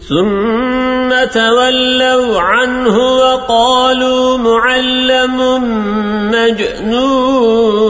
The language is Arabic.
ثم تولوا عنه وقالوا معلم مجنون